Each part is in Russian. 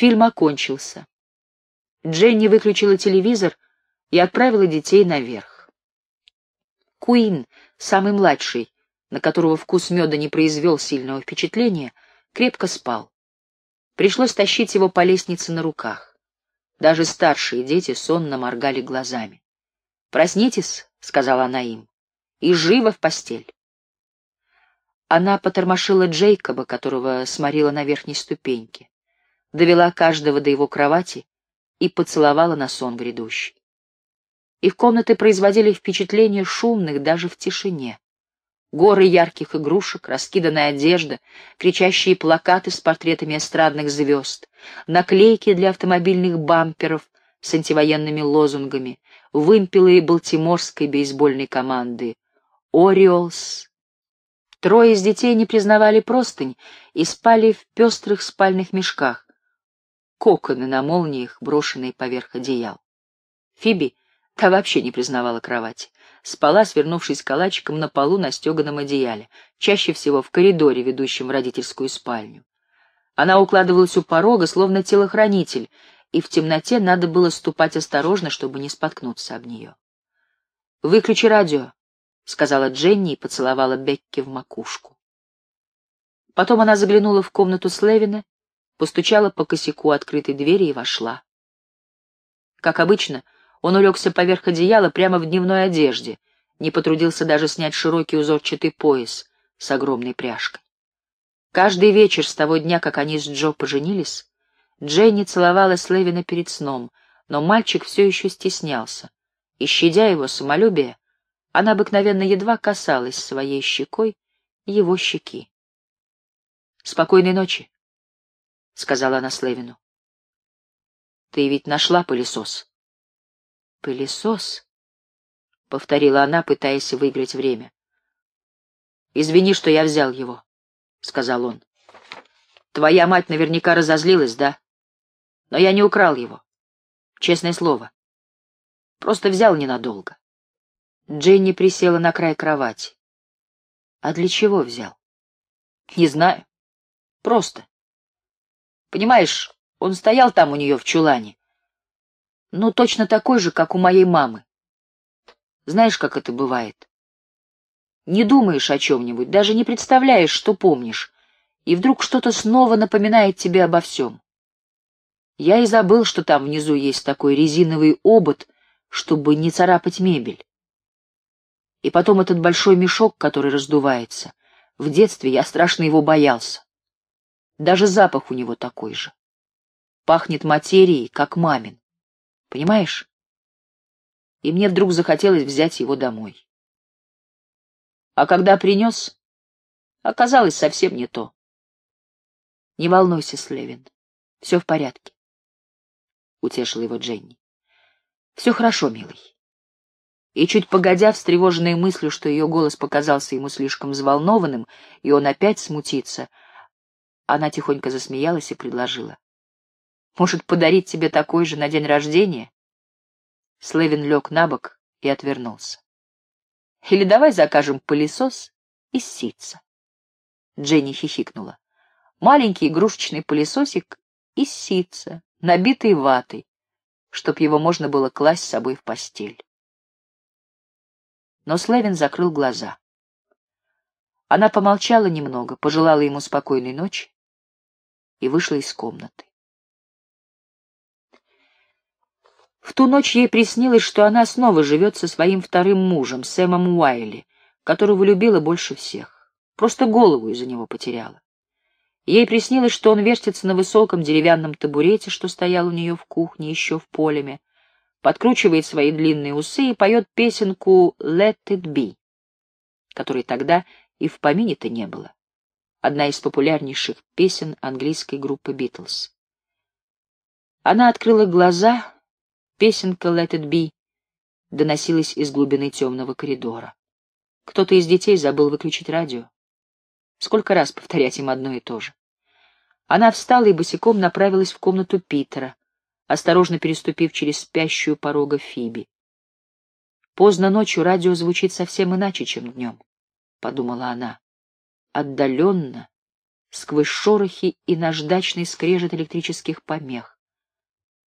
Фильм окончился. Дженни выключила телевизор и отправила детей наверх. Куин, самый младший, на которого вкус меда не произвел сильного впечатления, крепко спал. Пришлось тащить его по лестнице на руках. Даже старшие дети сонно моргали глазами. «Проснитесь», — сказала она им, — «и живо в постель». Она потормошила Джейкоба, которого сморила на верхней ступеньке, довела каждого до его кровати и поцеловала на сон грядущий. Их комнаты производили впечатление шумных даже в тишине. Горы ярких игрушек, раскиданная одежда, кричащие плакаты с портретами эстрадных звезд, наклейки для автомобильных бамперов с антивоенными лозунгами, вымпелы балтиморской бейсбольной команды «Ориолс». Трое из детей не признавали простынь и спали в пестрых спальных мешках, коконы на молниях, брошенные поверх одеял. Фиби, та вообще не признавала кровати спала, свернувшись калачиком на полу на стеганом одеяле, чаще всего в коридоре, ведущем в родительскую спальню. Она укладывалась у порога, словно телохранитель, и в темноте надо было ступать осторожно, чтобы не споткнуться об нее. «Выключи радио», — сказала Дженни и поцеловала Бекки в макушку. Потом она заглянула в комнату Слевина, постучала по косяку открытой двери и вошла. Как обычно, — он улегся поверх одеяла прямо в дневной одежде, не потрудился даже снять широкий узорчатый пояс с огромной пряжкой. Каждый вечер с того дня, как они с Джо поженились, Дженни целовала Слевина перед сном, но мальчик все еще стеснялся, и, щадя его самолюбие, она обыкновенно едва касалась своей щекой его щеки. «Спокойной ночи», — сказала она Слевину. «Ты ведь нашла пылесос?» «Пылесос?» — повторила она, пытаясь выиграть время. «Извини, что я взял его», — сказал он. «Твоя мать наверняка разозлилась, да? Но я не украл его. Честное слово. Просто взял ненадолго». Дженни присела на край кровати. «А для чего взял?» «Не знаю. Просто. Понимаешь, он стоял там у нее в чулане, ну, точно такой же, как у моей мамы. Знаешь, как это бывает? Не думаешь о чем-нибудь, даже не представляешь, что помнишь, и вдруг что-то снова напоминает тебе обо всем. Я и забыл, что там внизу есть такой резиновый обод, чтобы не царапать мебель. И потом этот большой мешок, который раздувается. В детстве я страшно его боялся. Даже запах у него такой же. Пахнет материей, как мамин. Понимаешь? И мне вдруг захотелось взять его домой. А когда принес, оказалось совсем не то. Не волнуйся, Слевин, все в порядке. Утешила его Дженни. Все хорошо, милый. И чуть погодя, встревоженная мыслью, что ее голос показался ему слишком взволнованным, и он опять смутится, она тихонько засмеялась и предложила. Может, подарить тебе такой же на день рождения?» Слевин лег на бок и отвернулся. «Или давай закажем пылесос из ситца». Дженни хихикнула. «Маленький игрушечный пылесосик из ситца, набитый ватой, чтоб его можно было класть с собой в постель». Но Слевин закрыл глаза. Она помолчала немного, пожелала ему спокойной ночи и вышла из комнаты. В ту ночь ей приснилось, что она снова живет со своим вторым мужем, Сэмом Уайли, которого любила больше всех. Просто голову из-за него потеряла. Ей приснилось, что он вертится на высоком деревянном табурете, что стоял у нее в кухне, еще в полеме, подкручивает свои длинные усы и поет песенку «Let it be», которой тогда и в помине-то не было. Одна из популярнейших песен английской группы «Битлз». Она открыла глаза Песенка «Let it be» доносилась из глубины темного коридора. Кто-то из детей забыл выключить радио. Сколько раз повторять им одно и то же. Она встала и босиком направилась в комнату Питера, осторожно переступив через спящую порога Фиби. Поздно ночью радио звучит совсем иначе, чем днем, — подумала она. Отдаленно, сквозь шорохи и наждачный скрежет электрических помех.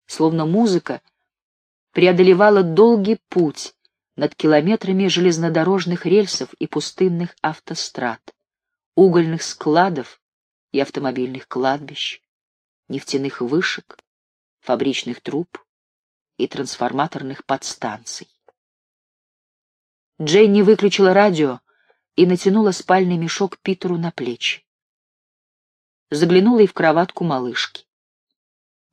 Словно музыка преодолевала долгий путь над километрами железнодорожных рельсов и пустынных автострад, угольных складов и автомобильных кладбищ, нефтяных вышек, фабричных труб и трансформаторных подстанций. Дженни выключила радио и натянула спальный мешок Питеру на плечи. Заглянула и в кроватку малышки.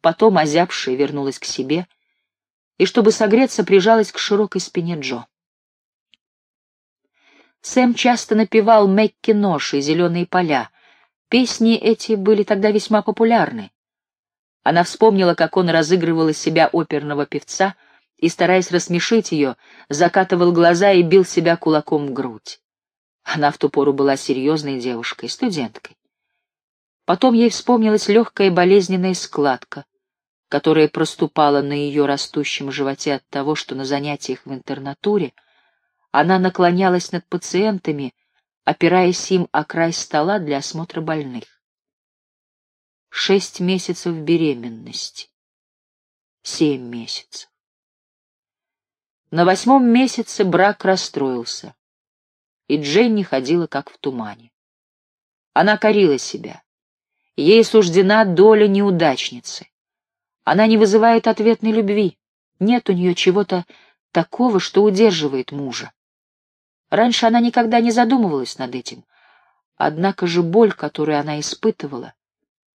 Потом, озябшая, вернулась к себе и, чтобы согреться, прижалась к широкой спине Джо. Сэм часто напевал «Мекки нож» и «Зеленые поля». Песни эти были тогда весьма популярны. Она вспомнила, как он разыгрывал из себя оперного певца и, стараясь рассмешить ее, закатывал глаза и бил себя кулаком в грудь. Она в ту пору была серьезной девушкой, студенткой. Потом ей вспомнилась легкая болезненная складка, которая проступала на ее растущем животе от того, что на занятиях в интернатуре она наклонялась над пациентами, опираясь им о край стола для осмотра больных. Шесть месяцев беременности. Семь месяцев. На восьмом месяце брак расстроился, и Дженни ходила как в тумане. Она корила себя. Ей суждена доля неудачницы. Она не вызывает ответной любви. Нет у нее чего-то такого, что удерживает мужа. Раньше она никогда не задумывалась над этим. Однако же боль, которую она испытывала,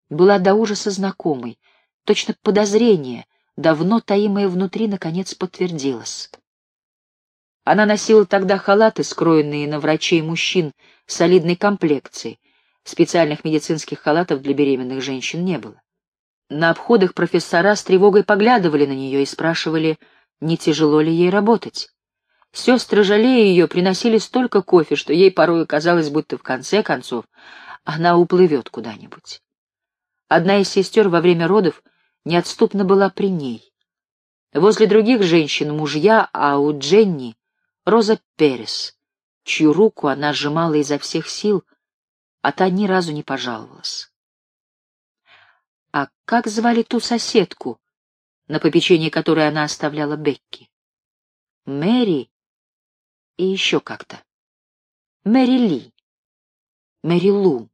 была до ужаса знакомой, точно подозрение, давно таимое внутри, наконец подтвердилось. Она носила тогда халаты, скроенные на врачей мужчин солидной комплекции. Специальных медицинских халатов для беременных женщин не было. На обходах профессора с тревогой поглядывали на нее и спрашивали, не тяжело ли ей работать. Сестры, жалея ее, приносили столько кофе, что ей порой казалось, будто в конце концов она уплывет куда-нибудь. Одна из сестер во время родов неотступно была при ней. Возле других женщин мужья, а у Дженни — Роза Перес, чью руку она сжимала изо всех сил, а та ни разу не пожаловалась. А как звали ту соседку, на попечение которой она оставляла Бекки? Мэри и еще как-то. Мэри Ли. Мэри Лу.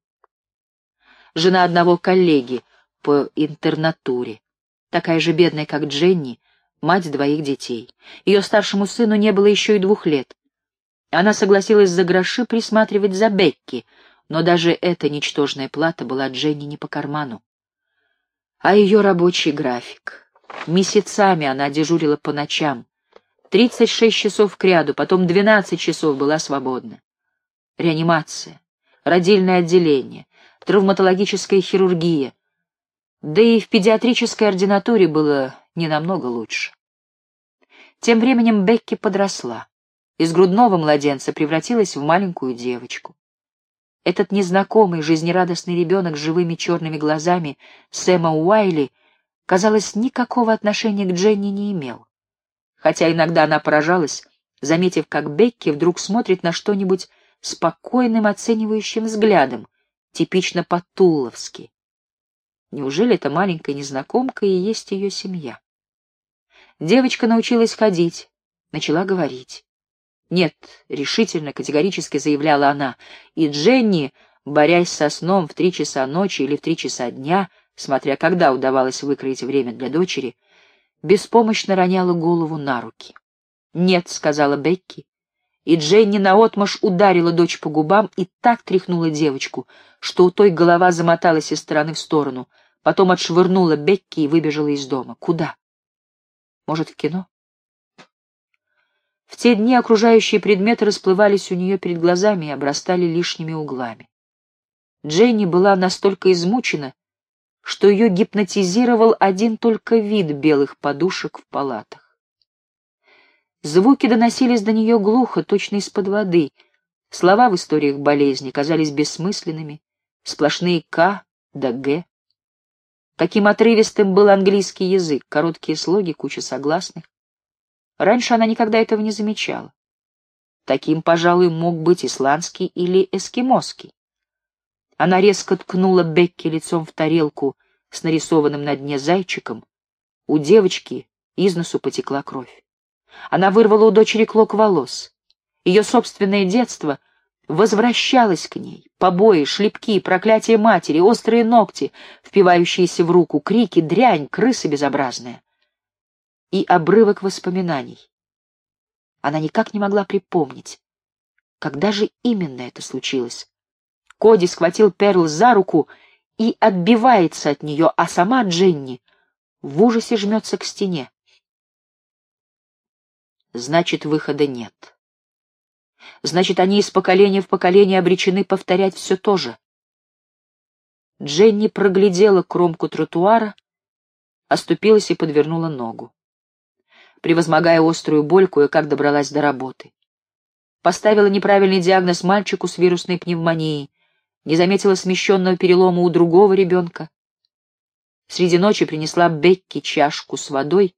Жена одного коллеги по интернатуре, такая же бедная, как Дженни, мать двоих детей. Ее старшему сыну не было еще и двух лет. Она согласилась за гроши присматривать за Бекки, но даже эта ничтожная плата была Дженни не по карману. А ее рабочий график. Месяцами она дежурила по ночам. Тридцать шесть часов кряду, потом двенадцать часов была свободна. Реанимация, родильное отделение, травматологическая хирургия. Да и в педиатрической ординатуре было не намного лучше. Тем временем Бекки подросла. Из грудного младенца превратилась в маленькую девочку. Этот незнакомый, жизнерадостный ребенок с живыми черными глазами Сэма Уайли, казалось, никакого отношения к Дженни не имел. Хотя иногда она поражалась, заметив, как Бекки вдруг смотрит на что-нибудь спокойным оценивающим взглядом, типично по-тулловски. Неужели эта маленькая незнакомка и есть ее семья? Девочка научилась ходить, начала говорить. «Нет», — решительно, категорически заявляла она, и Дженни, борясь со сном в три часа ночи или в три часа дня, смотря когда удавалось выкроить время для дочери, беспомощно роняла голову на руки. «Нет», — сказала Бекки, и Дженни наотмашь ударила дочь по губам и так тряхнула девочку, что у той голова замоталась из стороны в сторону, потом отшвырнула Бекки и выбежала из дома. Куда? Может, в кино? В те дни окружающие предметы расплывались у нее перед глазами и обрастали лишними углами. Дженни была настолько измучена, что ее гипнотизировал один только вид белых подушек в палатах. Звуки доносились до нее глухо, точно из-под воды. Слова в историях болезни казались бессмысленными, сплошные «К» да «Г». Каким отрывистым был английский язык, короткие слоги, куча согласных. Раньше она никогда этого не замечала. Таким, пожалуй, мог быть исландский или эскимосский. Она резко ткнула Бекки лицом в тарелку с нарисованным на дне зайчиком. У девочки из носу потекла кровь. Она вырвала у дочери клок волос. Ее собственное детство возвращалось к ней. Побои, шлепки, проклятие матери, острые ногти, впивающиеся в руку, крики, дрянь, крыса безобразная. И обрывок воспоминаний. Она никак не могла припомнить, когда же именно это случилось. Коди схватил Перл за руку и отбивается от нее, а сама Дженни в ужасе жмется к стене. Значит, выхода нет. Значит, они из поколения в поколение обречены повторять все то же. Дженни проглядела кромку тротуара, оступилась и подвернула ногу. Превозмогая острую боль, кое-как добралась до работы. Поставила неправильный диагноз мальчику с вирусной пневмонией, не заметила смещенного перелома у другого ребенка. Среди ночи принесла Бекки чашку с водой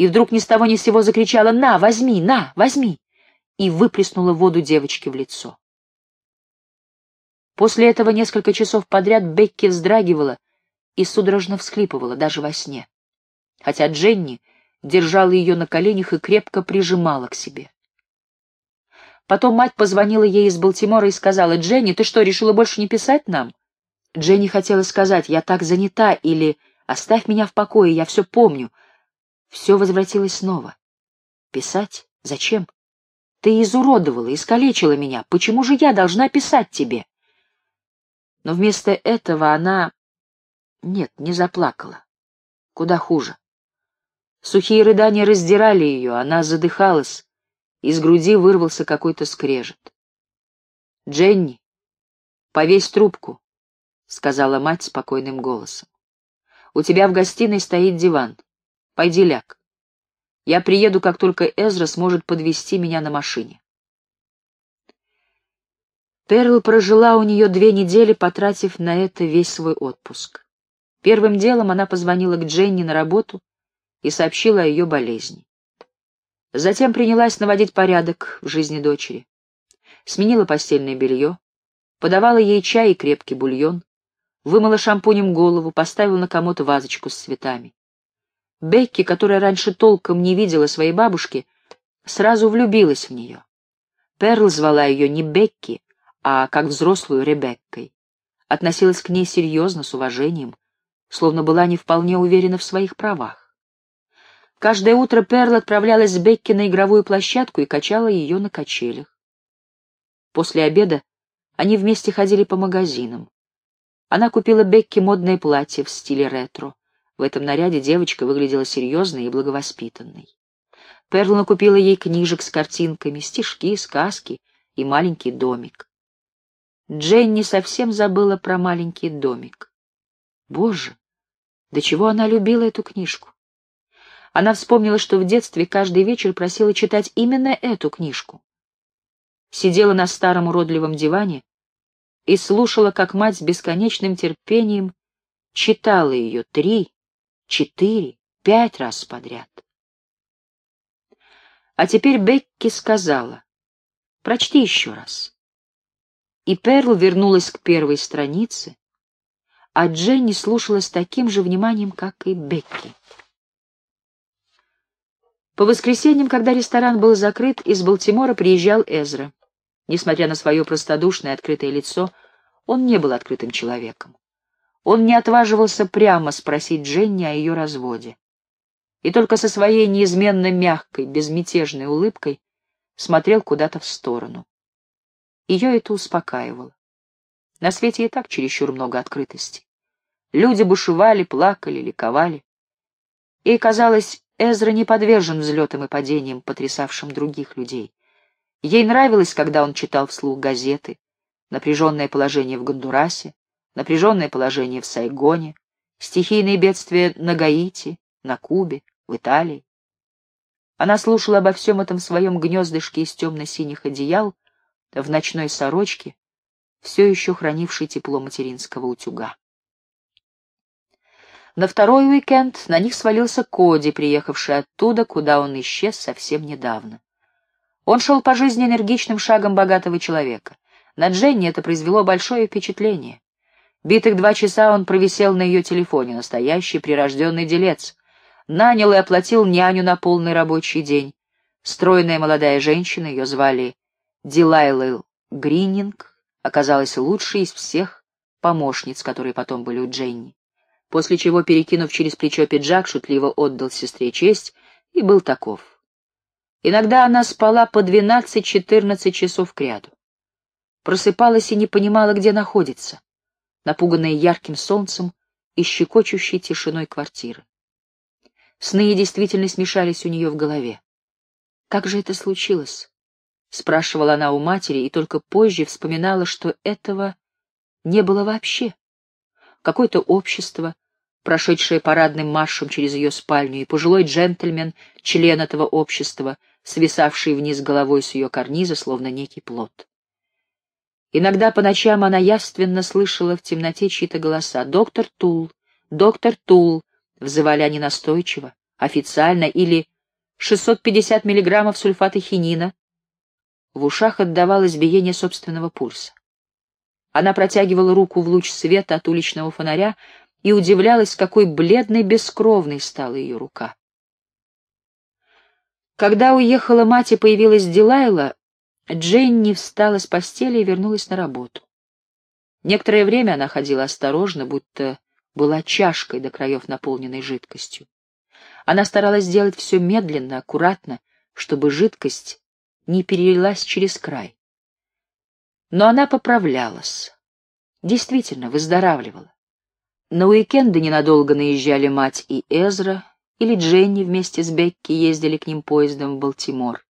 и вдруг ни с того ни с сего закричала «На, возьми, на, возьми!» и выплеснула воду девочке в лицо. После этого несколько часов подряд Бекки вздрагивала и судорожно всхлипывала, даже во сне, хотя Дженни держала ее на коленях и крепко прижимала к себе. Потом мать позвонила ей из Балтимора и сказала, «Дженни, ты что, решила больше не писать нам?» Дженни хотела сказать, «Я так занята» или «Оставь меня в покое, я все помню». Все возвратилось снова. «Писать? Зачем? Ты изуродовала, искалечила меня. Почему же я должна писать тебе?» Но вместо этого она... Нет, не заплакала. Куда хуже. Сухие рыдания раздирали ее, она задыхалась, из груди вырвался какой-то скрежет. «Дженни, повесь трубку», — сказала мать спокойным голосом. «У тебя в гостиной стоит диван. Пойди ляг. Я приеду, как только Эзра сможет подвести меня на машине». Перл прожила у нее две недели, потратив на это весь свой отпуск. Первым делом она позвонила к Дженни на работу и сообщила о ее болезни. Затем принялась наводить порядок в жизни дочери. Сменила постельное белье, подавала ей чай и крепкий бульон, вымыла шампунем голову, поставила на комод вазочку с цветами. Бекки, которая раньше толком не видела своей бабушки, сразу влюбилась в нее. Перл звала ее не Бекки, а как взрослую Ребеккой. Относилась к ней серьезно, с уважением, словно была не вполне уверена в своих правах. Каждое утро Перл отправлялась с Бекки на игровую площадку и качала ее на качелях. После обеда они вместе ходили по магазинам. Она купила Бекке модное платье в стиле ретро. В этом наряде девочка выглядела серьезной и благовоспитанной. Перл накупила ей книжек с картинками, стишки, сказки и маленький домик. Дженни совсем забыла про маленький домик. Боже, до чего она любила эту книжку! Она вспомнила, что в детстве каждый вечер просила читать именно эту книжку. Сидела на старом уродливом диване и слушала, как мать с бесконечным терпением читала ее три, четыре, пять раз подряд. А теперь Бекки сказала, «Прочти еще раз». И Перл вернулась к первой странице, а Дженни слушала с таким же вниманием, как и Бекки. По воскресеньям, когда ресторан был закрыт, из Балтимора приезжал Эзра. Несмотря на свое простодушное открытое лицо, он не был открытым человеком. Он не отваживался прямо спросить Дженни о ее разводе. И только со своей неизменно мягкой, безмятежной улыбкой смотрел куда-то в сторону. Ее это успокаивало. На свете и так чересчур много открытости. Люди бушевали, плакали, ликовали. И, казалось, Эзра не подвержен взлетам и падениям, потрясавшим других людей. Ей нравилось, когда он читал вслух газеты, напряженное положение в Гондурасе, напряженное положение в Сайгоне, стихийные бедствия на Гаити, на Кубе, в Италии. Она слушала обо всем этом в своем гнездышке из темно-синих одеял, в ночной сорочке, все еще хранившей тепло материнского утюга. На второй уикенд на них свалился Коди, приехавший оттуда, куда он исчез совсем недавно. Он шел по жизни энергичным шагом богатого человека. На Дженни это произвело большое впечатление. Битых два часа он провисел на ее телефоне, настоящий прирожденный делец. Нанял и оплатил няню на полный рабочий день. Стройная молодая женщина, ее звали Дилайла Грининг, оказалась лучшей из всех помощниц, которые потом были у Дженни. После чего, перекинув через плечо пиджак, шутливо отдал сестре честь и был таков. Иногда она спала по двенадцать-четырнадцать часов кряду. Просыпалась и не понимала, где находится напуганная ярким солнцем и щекочущей тишиной квартиры. Сны и действительность смешались у нее в голове. «Как же это случилось?» — спрашивала она у матери, и только позже вспоминала, что этого не было вообще. Какое-то общество, прошедшее парадным маршем через ее спальню, и пожилой джентльмен, член этого общества, свисавший вниз головой с ее карниза, словно некий плод. Иногда по ночам она явственно слышала в темноте чьи-то голоса. «Доктор Тул! Доктор Тул!» — взывали они настойчиво, официально, или «650 миллиграммов сульфата хинина». В ушах отдавалось биение собственного пульса. Она протягивала руку в луч света от уличного фонаря и удивлялась, какой бледной, бескровной стала ее рука. Когда уехала мать и появилась Дилайла, Дженни встала с постели и вернулась на работу. Некоторое время она ходила осторожно, будто была чашкой до краев наполненной жидкостью. Она старалась сделать все медленно, аккуратно, чтобы жидкость не перелилась через край. Но она поправлялась. Действительно, выздоравливала. На уикенды ненадолго наезжали мать и Эзра, или Дженни вместе с Бекки ездили к ним поездом в Балтимор.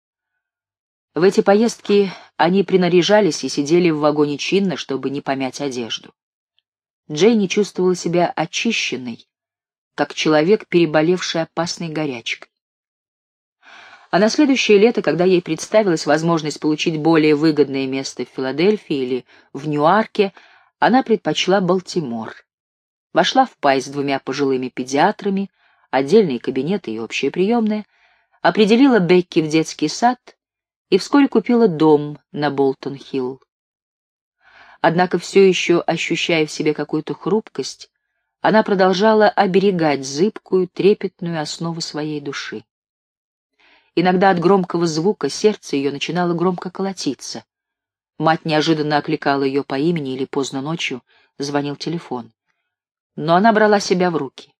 В эти поездки они принаряжались и сидели в вагоне чинно, чтобы не помять одежду. Джейни чувствовала себя очищенной, как человек, переболевший опасной горячкой. А на следующее лето, когда ей представилась возможность получить более выгодное место в Филадельфии или в Ньюарке, она предпочла Балтимор. Вошла в пай с двумя пожилыми педиатрами, отдельные кабинеты и общая приемная, определила Бекки в детский сад — и вскоре купила дом на Болтон-Хилл. Однако все еще ощущая в себе какую-то хрупкость, она продолжала оберегать зыбкую, трепетную основу своей души. Иногда от громкого звука сердце ее начинало громко колотиться. Мать неожиданно окликала ее по имени или поздно ночью звонил телефон. Но она брала себя в руки.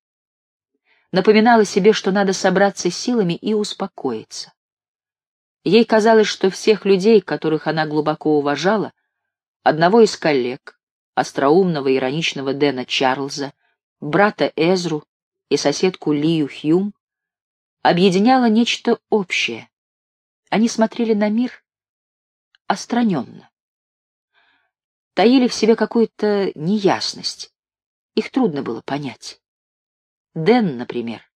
Напоминала себе, что надо собраться силами и успокоиться. Ей казалось, что всех людей, которых она глубоко уважала, одного из коллег, остроумного ироничного Дэна Чарльза, брата Эзру и соседку Лию Хьюм, объединяло нечто общее. Они смотрели на мир остраненно. Таили в себе какую-то неясность. Их трудно было понять. Дэн, например,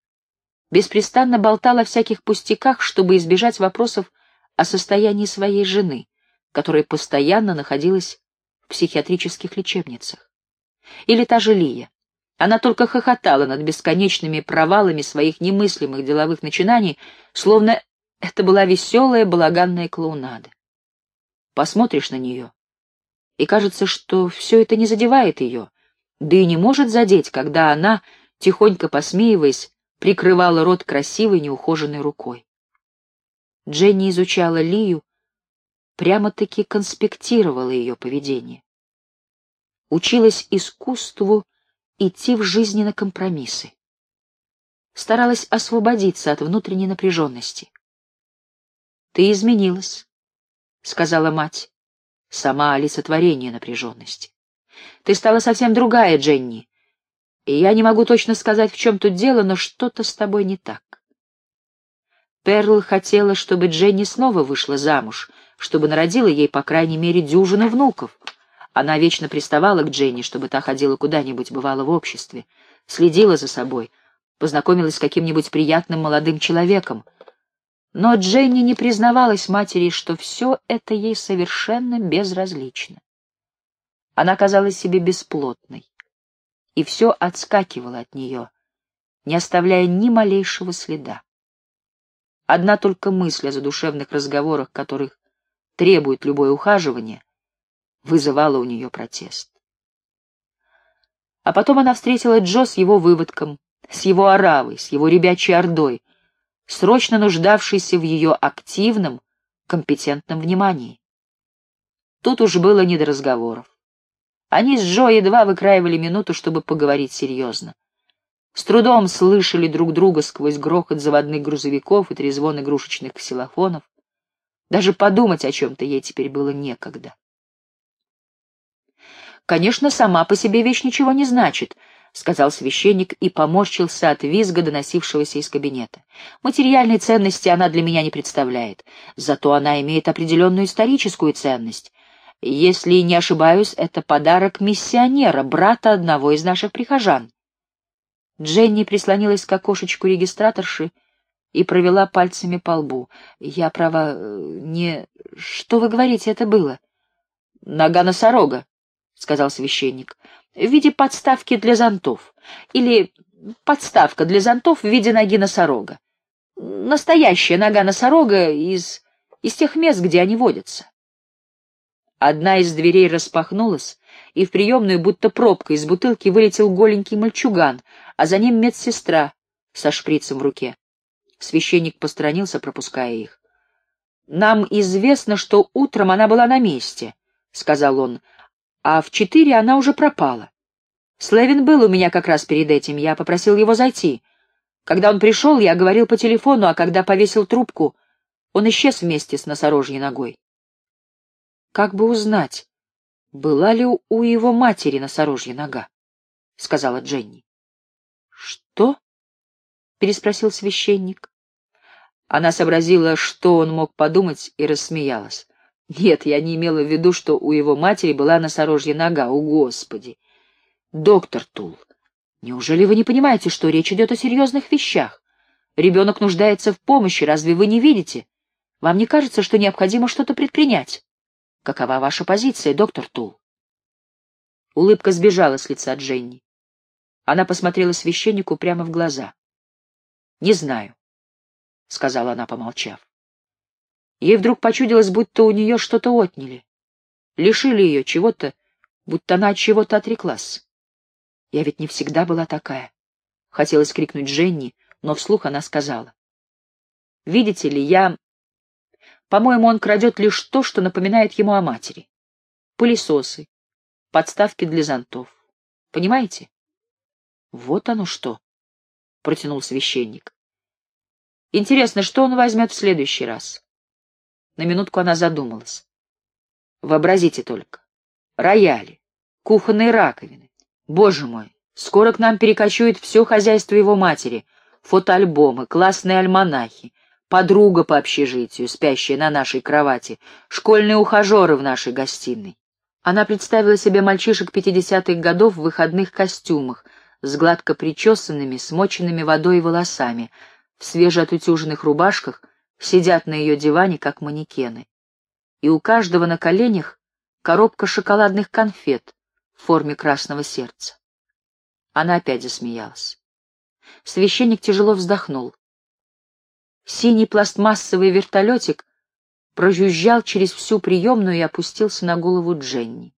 беспрестанно болтал о всяких пустяках, чтобы избежать вопросов о состоянии своей жены, которая постоянно находилась в психиатрических лечебницах. Или та же Лия. Она только хохотала над бесконечными провалами своих немыслимых деловых начинаний, словно это была веселая балаганная клоунада. Посмотришь на нее, и кажется, что все это не задевает ее, да и не может задеть, когда она, тихонько посмеиваясь, прикрывала рот красивой неухоженной рукой. Дженни изучала Лию, прямо-таки конспектировала ее поведение. Училась искусству идти в жизни на компромиссы. Старалась освободиться от внутренней напряженности. «Ты изменилась», — сказала мать, сама олицетворение напряженности. «Ты стала совсем другая, Дженни. Я не могу точно сказать, в чем тут дело, но что-то с тобой не так. Перл хотела, чтобы Дженни снова вышла замуж, чтобы народила ей, по крайней мере, дюжину внуков. Она вечно приставала к Дженни, чтобы та ходила куда-нибудь, бывала в обществе, следила за собой, познакомилась с каким-нибудь приятным молодым человеком. Но Дженни не признавалась матери, что все это ей совершенно безразлично. Она казалась себе бесплотной и все отскакивало от нее, не оставляя ни малейшего следа. Одна только мысль о задушевных разговорах, которых требует любое ухаживание, вызывало у нее протест. А потом она встретила Джо с его выводком, с его оравой, с его ребячей ордой, срочно нуждавшейся в ее активном, компетентном внимании. Тут уж было не до разговоров. Они с Джо едва выкраивали минуту, чтобы поговорить серьезно. С трудом слышали друг друга сквозь грохот заводных грузовиков и трезвон игрушечных ксилофонов. Даже подумать о чем-то ей теперь было некогда. Конечно, сама по себе вещь ничего не значит, — сказал священник и поморщился от визга, доносившегося из кабинета. «Материальной ценности она для меня не представляет, зато она имеет определенную историческую ценность. Если не ошибаюсь, это подарок миссионера, брата одного из наших прихожан». Дженни прислонилась к окошечку регистраторши и провела пальцами по лбу. «Я, права, не... Что вы говорите, это было?» «Нога носорога», — сказал священник в виде подставки для зонтов, или подставка для зонтов в виде ноги носорога. Настоящая нога носорога из, из тех мест, где они водятся. Одна из дверей распахнулась, и в приемную будто пробка из бутылки вылетел голенький мальчуган, а за ним медсестра со шприцем в руке. Священник посторонился, пропуская их. «Нам известно, что утром она была на месте», — сказал он, а в четыре она уже пропала. Слевин был у меня как раз перед этим, я попросил его зайти. Когда он пришел, я говорил по телефону, а когда повесил трубку, он исчез вместе с носорожьей ногой. Как бы узнать, была ли у его матери носорожья нога? — сказала Дженни. — Что? — переспросил священник. Она сообразила, что он мог подумать, и рассмеялась. Нет, я не имела в виду, что у его матери была носорожья нога. О, Господи! Доктор Тул, неужели вы не понимаете, что речь идет о серьезных вещах? Ребенок нуждается в помощи, разве вы не видите? Вам не кажется, что необходимо что-то предпринять? Какова ваша позиция, доктор Тул? Улыбка сбежала с лица Дженни. Она посмотрела священнику прямо в глаза. — Не знаю, — сказала она, помолчав. Ей вдруг почудилось, будто у нее что-то отняли. Лишили ее чего-то, будто она от чего-то отреклась. Я ведь не всегда была такая. Хотелось крикнуть Женни, но вслух она сказала. Видите ли, я... По-моему, он крадет лишь то, что напоминает ему о матери. Пылесосы, подставки для зонтов. Понимаете? Вот оно что, — протянул священник. Интересно, что он возьмет в следующий раз? На минутку она задумалась. Вообразите только. Рояли, кухонные раковины. Боже мой, скоро к нам перекочует все хозяйство его матери, фотоальбомы, классные альманахи, подруга по общежитию, спящая на нашей кровати, школьные ухажеры в нашей гостиной. Она представила себе мальчишек пятидесятых годов в выходных костюмах, с гладко причесанными, смоченными водой волосами, в свежеотутюженных рубашках, сидят на ее диване, как манекены. И у каждого на коленях коробка шоколадных конфет в форме красного сердца. Она опять засмеялась. Священник тяжело вздохнул. Синий пластмассовый вертолетик прожужжал через всю приемную и опустился на голову Дженни.